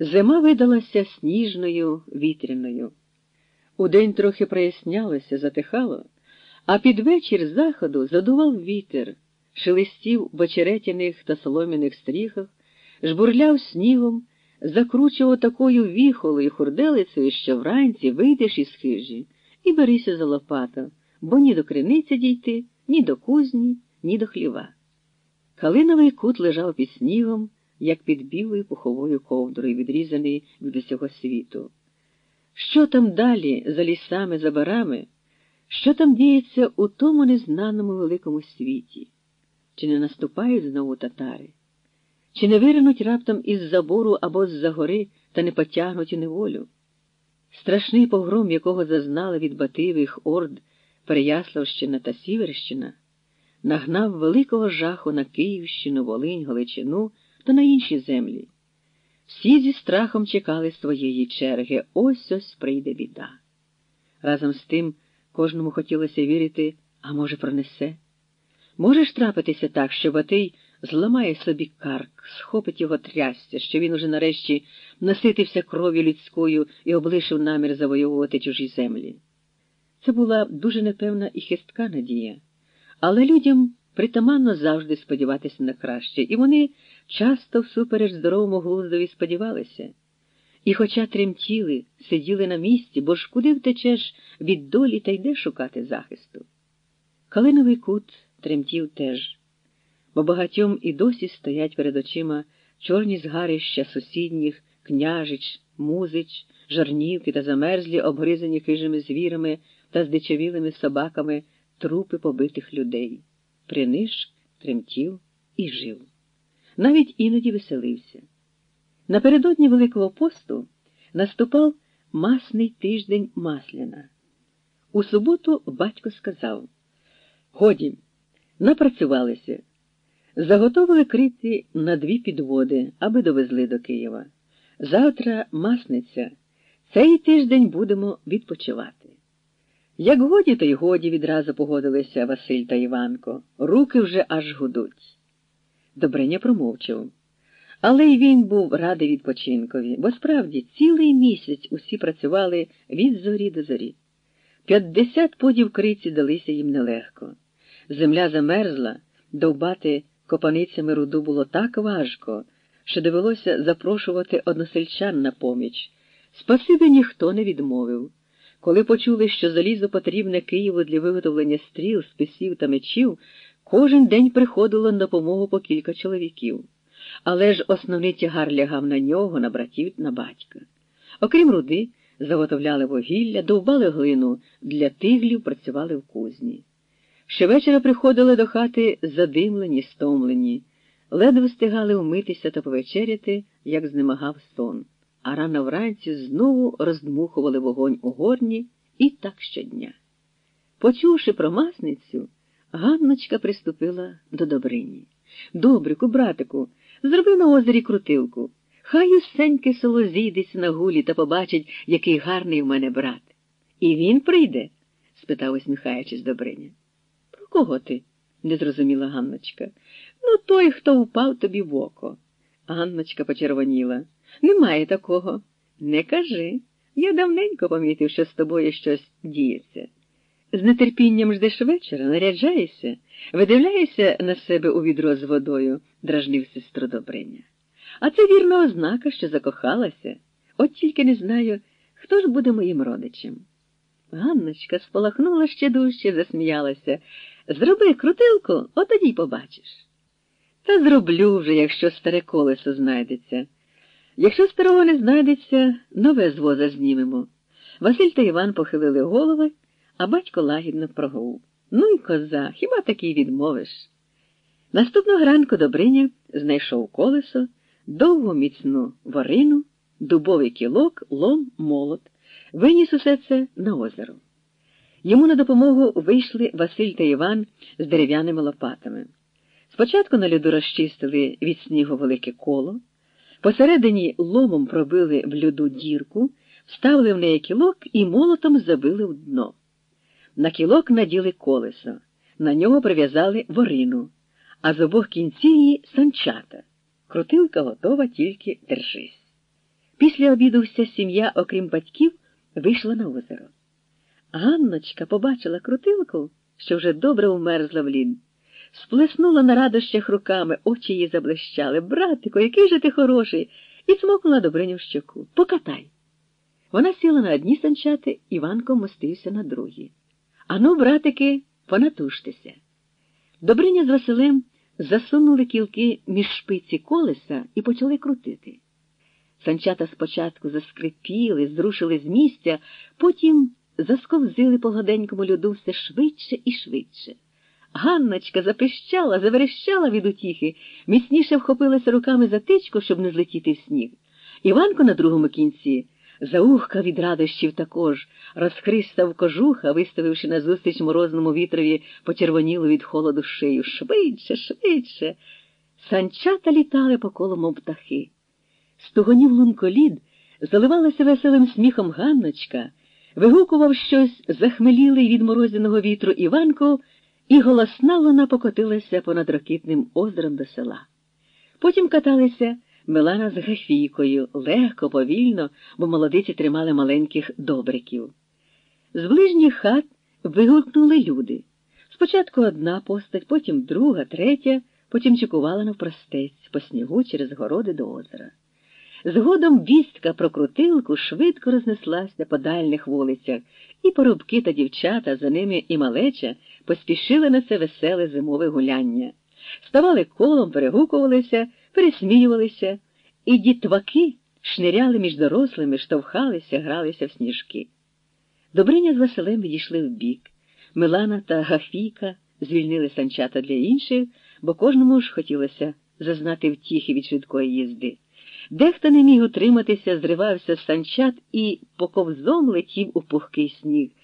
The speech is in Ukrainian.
Зима видалася сніжною, вітряною. Удень трохи прояснялося, затихало, а під вечір заходу задував вітер, шелестів в очеретяних та солом'яних стріхах, жбурляв снігом, закручував такою віхолою хурделицею, що вранці вийдеш із хижі і берися за лопату, бо ні до криниці дійти, ні до кузні, ні до хліва. Калиновий кут лежав під снігом як під білою пуховою ковдрою, відрізаний від усього світу. Що там далі, за лісами, за барами, що там діється у тому незнаному великому світі? Чи не наступають знову татари? Чи не виринуть раптом із забору або з-за гори та не потягнуть у неволю? Страшний погром, якого зазнали від Бативих орд Переяславщина та Сіверщина, нагнав великого жаху на Київщину, Волинь, Галичину та на інші землі. Всі зі страхом чекали своєї черги, ось ось прийде біда. Разом з тим кожному хотілося вірити, а може, пронесе. Може ж трапитися так, що Батий зламає собі карк, схопить його трясця, що він уже нарешті наситився кров'ю людською і облишив намір завоювати чужі землі. Це була дуже непевна і хистка надія, але людям притаманно завжди сподіватися на краще, і вони часто всупереч здоровому глуздові сподівалися. І, хоча тремтіли, сиділи на місці, бо ж куди втечеш від долі та йде шукати захисту. Калиновий кут тремтів теж, бо багатьом і досі стоять перед очима чорні згарища сусідніх, княжич, музич, жарнівки та замерзлі, обгризані хижими звірами та здичавілими собаками трупи побитих людей принишк, тремтів і жив. Навіть іноді веселився. Напередодні Великого посту наступав масний тиждень Масляна. У суботу батько сказав Годі, напрацювалися, заготовили крити на дві підводи, аби довезли до Києва. Завтра масниця, цей тиждень будемо відпочивати. Як годі, то й годі відразу погодилися Василь та Іванко. Руки вже аж гудуть. Добриня промовчав. Але й він був радий відпочинкові, бо справді цілий місяць усі працювали від зорі до зорі. П'ятдесят подів криці далися їм нелегко. Земля замерзла, довбати копаницями руду було так важко, що довелося запрошувати односельчан на поміч. Спасибі ніхто не відмовив. Коли почули, що залізо потрібне Києву для виготовлення стріл, списів та мечів, кожен день приходило на допомогу по кілька чоловіків. Але ж основний тягар лягав на нього, на братів, на батька. Окрім руди, заготовляли вугілля, довбали глину, для тиглів працювали в кузні. Щовечора приходили до хати задимлені, стомлені, ледве встигали вмитися та повечеряти, як знемагав сон а рано вранці знову роздмухували вогонь у горні і так щодня. Почувши про масницю, Ганночка приступила до Добрині. Добрику, братику, зроби на озері крутилку. Хай усеньке село зійдеться на гулі та побачить, який гарний в мене брат. І він прийде? спитав, усміхаючись Добриня. Про кого ти? не зрозуміла Ганночка. Ну, той, хто впав тобі в око. Ганночка почервоніла. Немає такого. Не кажи. Я давненько помітив, що з тобою щось діється. З нетерпінням ждеш вечора, наряджаєшся, видивляєшся на себе у відро з водою, дражнив сестру Добриня. А це вірна ознака, що закохалася, от тільки не знаю, хто ж буде моїм родичем. Ганночка сполахнула ще дужче, засміялася. Зроби крутилку, от тоді побачиш. Та зроблю вже, якщо старе колесо знайдеться. Якщо старого не знайдеться, нове з воза знімемо. Василь та Іван похилили голови, а батько лагідно прогув. Ну й коза, хіба такий відмовиш? Наступного ранку Добриня знайшов колесо, довгу міцну ворину, дубовий кілок, лом, молот, виніс усе це на озеро. Йому на допомогу вийшли Василь та Іван з дерев'яними лопатами. Спочатку на льоду розчистили від снігу велике коло. Посередині ломом пробили в льоду дірку, вставили в неї кілок і молотом забили в дно. На кілок наділи колесо, на нього прив'язали ворину, а з обох кінців її санчата. Крутилка готова тільки держись. Після обіду вся сім'я, окрім батьків, вийшла на озеро. Ганночка побачила крутилку, що вже добре умерзла в лід. Сплеснула на радощах руками, очі її заблищали. Братико, який же ти хороший, і цмокнула Добриню в щоку. Покатай. Вона сіла на одні санчати, Іванко мостився на другі. Ану, братики, понатуштеся. Добриня з Василем засунули кілки між шпиці колеса і почали крутити. Санчата спочатку заскрипіли, зрушили з місця, потім засковзили по гладенькому льоду все швидше і швидше. Ганночка запищала, заверещала від утіхи, міцніше вхопилася руками за тичку, щоб не злетіти в сніг. Іванко на другому кінці заухкав від радощів також, розхристав кожуха, виставивши назустріч морозному вітрові почервонілу від холоду шию. Швидше, швидше. Санчата літали по колу, птахи. Стугонів лунколід, заливалася веселим сміхом Ганночка, вигукував щось захмелілий від морозяного вітру Іванко, і голосна вона покотилася понад ракітним озером до села. Потім каталися Милана з Гафійкою, легко, повільно, бо молодиці тримали маленьких добриків. З ближніх хат вигукнули люди. Спочатку одна постать, потім друга, третя, потім чекувала навпростець по снігу через городи до озера. Згодом вістка про крутилку швидко рознеслася по дальних вулицях, і порубки та дівчата, за ними і малеча, поспішили на це веселе зимове гуляння. Ставали колом, перегукувалися, пересміювалися, і дітваки шниряли між дорослими, штовхалися, гралися в сніжки. Добриня з Василем відійшли вбік. Милана та Гафійка звільнили санчата для інших, бо кожному ж хотілося зазнати втіхи від швидкої їзди. Дехто не міг утриматися, зривався з санчат і поковзом летів у пухкий сніг.